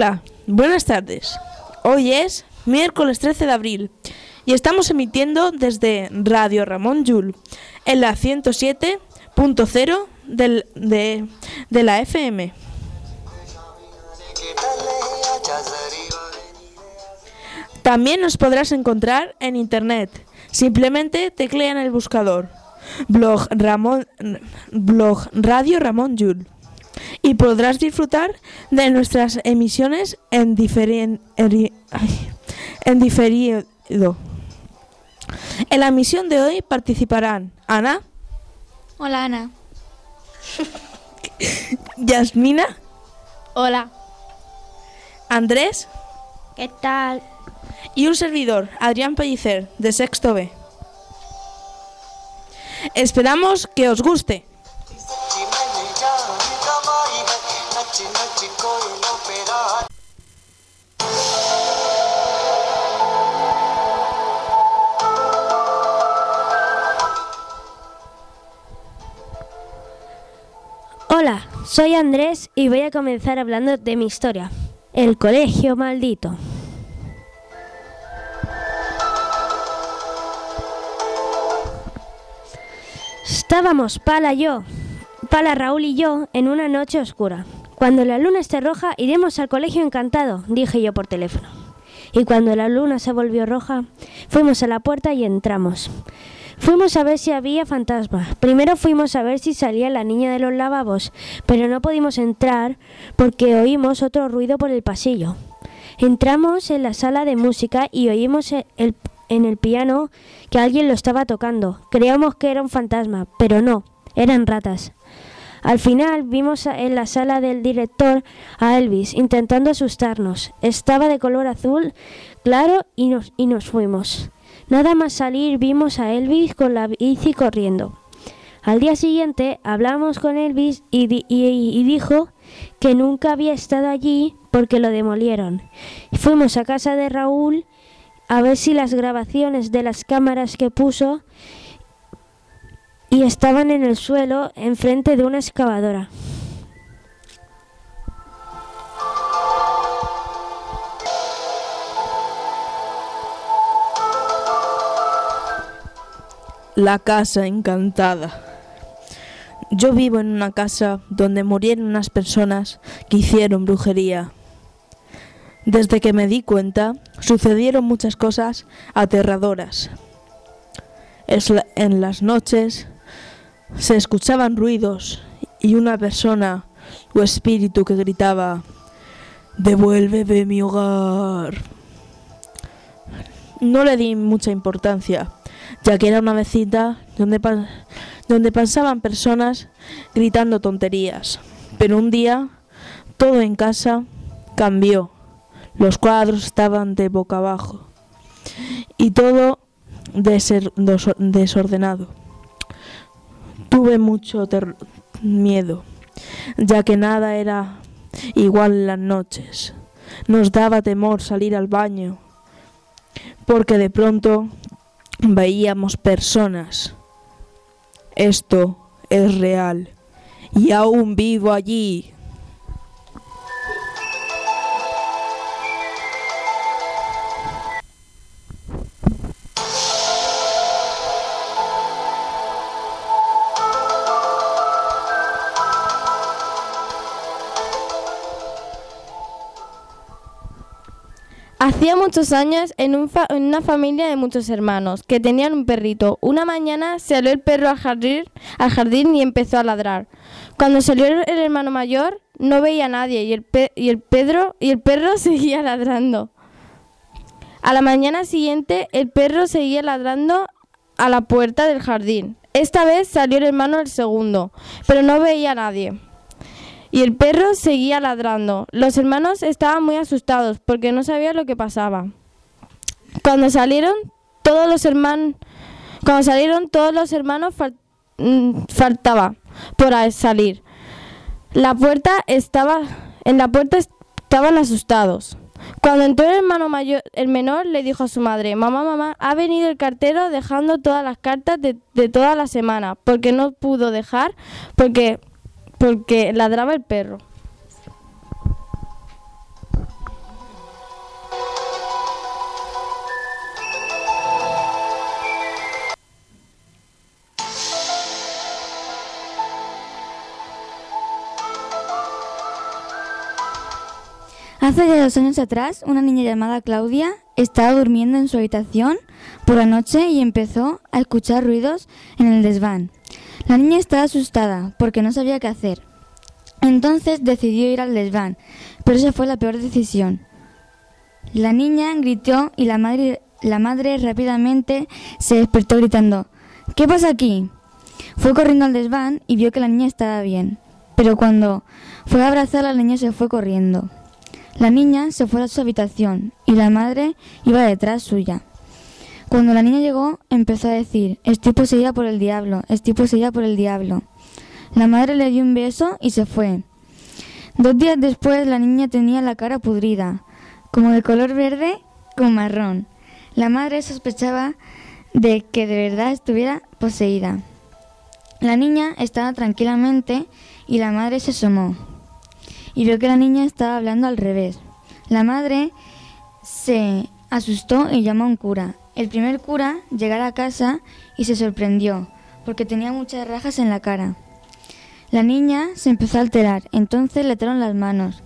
Hola, buenas tardes. Hoy es miércoles 13 de abril y estamos emitiendo desde Radio Ramón Yul en la 107.0 del- de, de la FM. También nos podrás encontrar en internet. Simplemente teclea en el buscador blog, Ramón, blog Radio Ramón Yul y podrás disfrutar de nuestras emisiones en, diferien- eri- ay, en diferido. En la emisión de hoy participarán Ana, Hola Ana. Yasmina, Hola. Andrés ¿Qué tal? y un servidor, Adrián Pellicer, de Sexto B. Esperamos que os guste. Soy Andrés y voy a comenzar hablando de mi historia. El colegio maldito. Estábamos Pala yo, Raúl y yo en una noche oscura. Cuando la luna esté roja iremos al colegio encantado, dije yo por teléfono. Y cuando la luna se volvió roja, fuimos a la puerta y entramos. Fuimos a ver si había fantasma. Primero fuimos a ver si salía la niña de los lavabos, pero no pudimos entrar porque oímos otro ruido por el pasillo. Entramos en la sala de música y oímos e- en el piano que alguien lo estaba tocando. Creíamos que era un fantasma, pero no, eran ratas. Al final vimos en la sala del director a Elvis intentando asustarnos. Estaba de color azul claro y nos, y nos fuimos. Nada más salir vimos a Elvis con la bici corriendo. Al día siguiente hablamos con Elvis y, y dijo que nunca había estado allí porque lo demolieron. Fuimos a casa de Raúl a ver si las grabaciones de las cámaras que puso y estaban en el suelo enfrente de una excavadora. La casa encantada. Yo vivo en una casa donde murieron unas personas que hicieron brujería. Desde que me di cuenta, sucedieron muchas cosas aterradoras. En las noches se escuchaban ruidos y una persona o espíritu que gritaba, devuélveme mi hogar. No le di mucha importancia, ya que era una vecina donde, donde pasaban personas gritando tonterías. Pero un día todo en casa cambió. Los cuadros estaban de boca abajo y todo desordenado. Tuve mucho miedo, ya que nada era igual en las noches. Nos daba temor salir al baño, porque de pronto veíamos personas. Esto es real y aún vivo allí. Hacía muchos años en, una familia de muchos hermanos que tenían un perrito. Una mañana salió el perro al jardín, y empezó a ladrar. Cuando salió el hermano mayor no veía a nadie y el, y el Pedro y el perro seguía ladrando. A la mañana siguiente el perro seguía ladrando a la puerta del jardín. Esta vez salió el hermano el segundo, pero no veía a nadie. Y el perro seguía ladrando. Los hermanos estaban muy asustados porque no sabían lo que pasaba. Cuando salieron, todos los hermanos, cuando salieron todos los hermanos mm, faltaba por salir. La puerta estaba, en la puerta estaban asustados. Cuando entró el hermano mayor, el menor le dijo a su madre, mamá, mamá, ha venido el cartero dejando todas las cartas de, de toda la semana, porque no pudo dejar, porque, porque ladraba el perro. Hace ya dos años atrás, una niña llamada Claudia estaba durmiendo en su habitación por la noche y empezó a escuchar ruidos en el desván. La niña estaba asustada porque no sabía qué hacer. Entonces decidió ir al desván, pero esa fue la peor decisión. La niña gritó y la madre, la madre rápidamente se despertó gritando ¿Qué pasa aquí? Fue corriendo al desván y vio que la niña estaba bien, pero cuando fue a abrazarla la niña se fue corriendo. La niña se fue a su habitación y la madre iba detrás suya. Cuando la niña llegó, empezó a decir, estoy poseída por el diablo, estoy poseída por el diablo. La madre le dio un beso y se fue. Dos días después la niña tenía la cara pudrida, como de color verde con marrón. La madre sospechaba de que de verdad estuviera poseída. La niña estaba tranquilamente y la madre se asomó y vio que la niña estaba hablando al revés. La madre se asustó y llamó a un cura. El primer cura llegó a casa y se sorprendió porque tenía muchas rajas en la cara. La niña se empezó a alterar, entonces le ataron las manos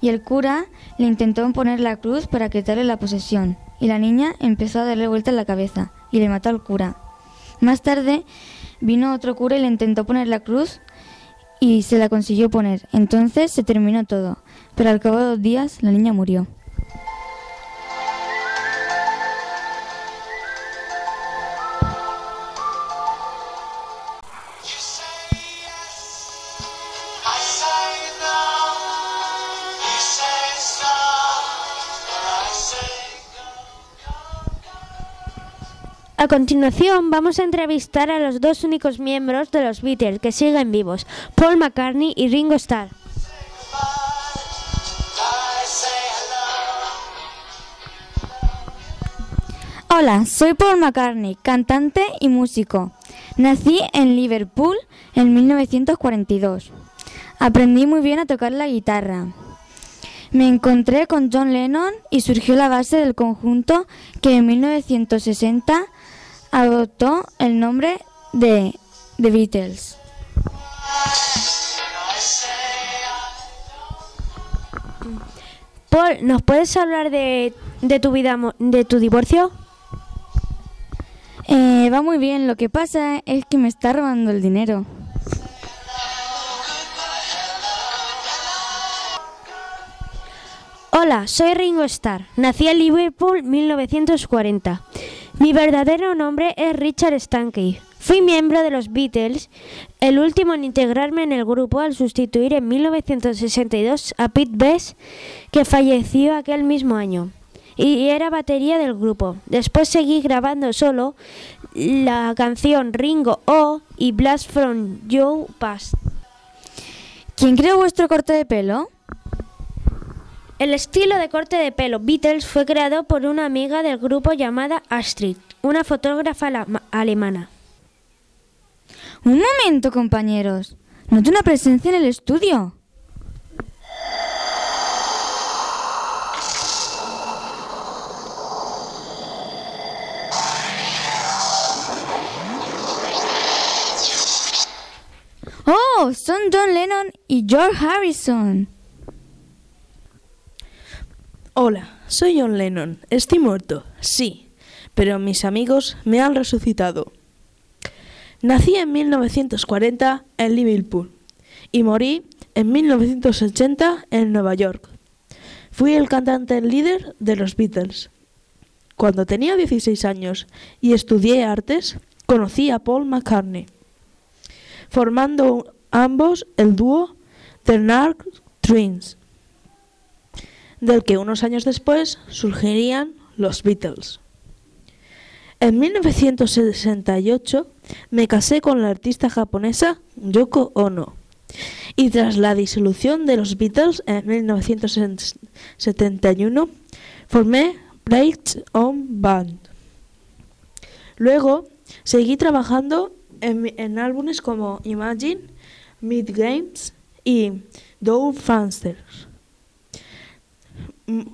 y el cura le intentó poner la cruz para quitarle la posesión y la niña empezó a darle vuelta en la cabeza y le mató al cura. Más tarde vino otro cura y le intentó poner la cruz y se la consiguió poner. Entonces se terminó todo, pero al cabo de dos días la niña murió. A continuación vamos a entrevistar a los dos únicos miembros de los Beatles que siguen vivos, Paul McCartney y Ringo Starr. Hola, soy Paul McCartney, cantante y músico. Nací en Liverpool en 1942. Aprendí muy bien a tocar la guitarra. Me encontré con John Lennon y surgió la base del conjunto que en 1960 adoptó el nombre de The Beatles. Paul, ¿nos puedes hablar de, de tu vida, de tu divorcio? Eh, va muy bien, lo que pasa es que me está robando el dinero. Hola, soy Ringo Starr. Nací en Liverpool 1940. Mi verdadero nombre es Richard Stankey. Fui miembro de los Beatles, el último en integrarme en el grupo al sustituir en 1962 a Pete Best, que falleció aquel mismo año. Y era batería del grupo. Después seguí grabando solo la canción Ringo O y Blast from Your Past. ¿Quién creó vuestro corte de pelo? El estilo de corte de pelo Beatles fue creado por una amiga del grupo llamada Astrid, una fotógrafa alemana. Un momento, compañeros. Noto una presencia en el estudio. Oh, son John Lennon y George Harrison. Hola, soy John Lennon. Estoy muerto, sí, pero mis amigos me han resucitado. Nací en 1940 en Liverpool y morí en 1980 en Nueva York. Fui el cantante líder de los Beatles. Cuando tenía 16 años y estudié artes, conocí a Paul McCartney, formando ambos el dúo The Narc Twins del que unos años después surgirían los Beatles. En 1968 me casé con la artista japonesa Yoko Ono y tras la disolución de los Beatles en 1971 formé Plates on Band. Luego seguí trabajando en, álbumes como Imagine, Mid Games y Dow Fasters.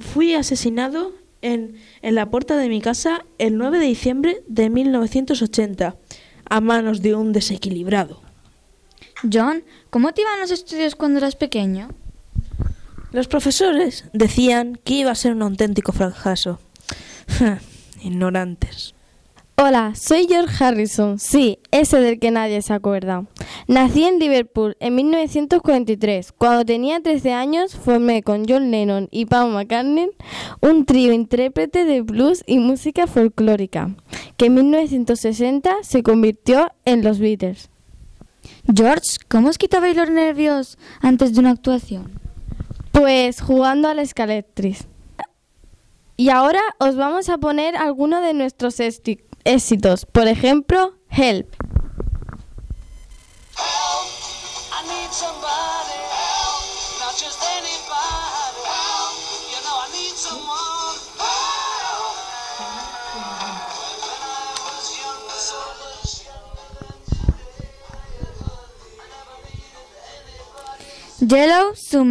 Fui asesinado en, en la puerta de mi casa el 9 de diciembre de 1980 a manos de un desequilibrado. John, ¿cómo te iban los estudios cuando eras pequeño? Los profesores decían que iba a ser un auténtico fracaso. Ignorantes. Hola, soy George Harrison, sí, ese del que nadie se acuerda. Nací en Liverpool en 1943. Cuando tenía 13 años formé con John Lennon y Paul McCartney un trío intérprete de blues y música folclórica, que en 1960 se convirtió en los Beatles. George, ¿cómo os quitabais los nervios antes de una actuación? Pues jugando al escaletris. Y ahora os vamos a poner algunos de nuestros esti- éxitos. Por ejemplo, Help.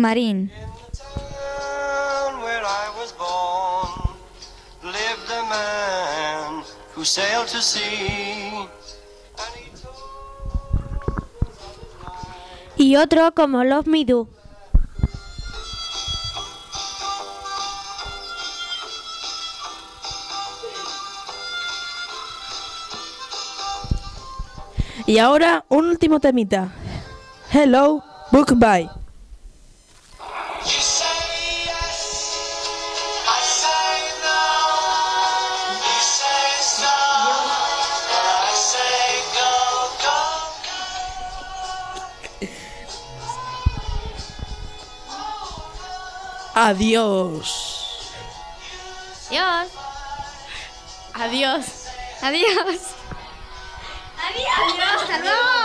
Help! I who sailed to sea. And he told Y otro como Love Me Do. Y ahora un último temita. Hello, Book Bye. Adiós. Adiós. Adiós. Adiós. Adiós, hasta luego.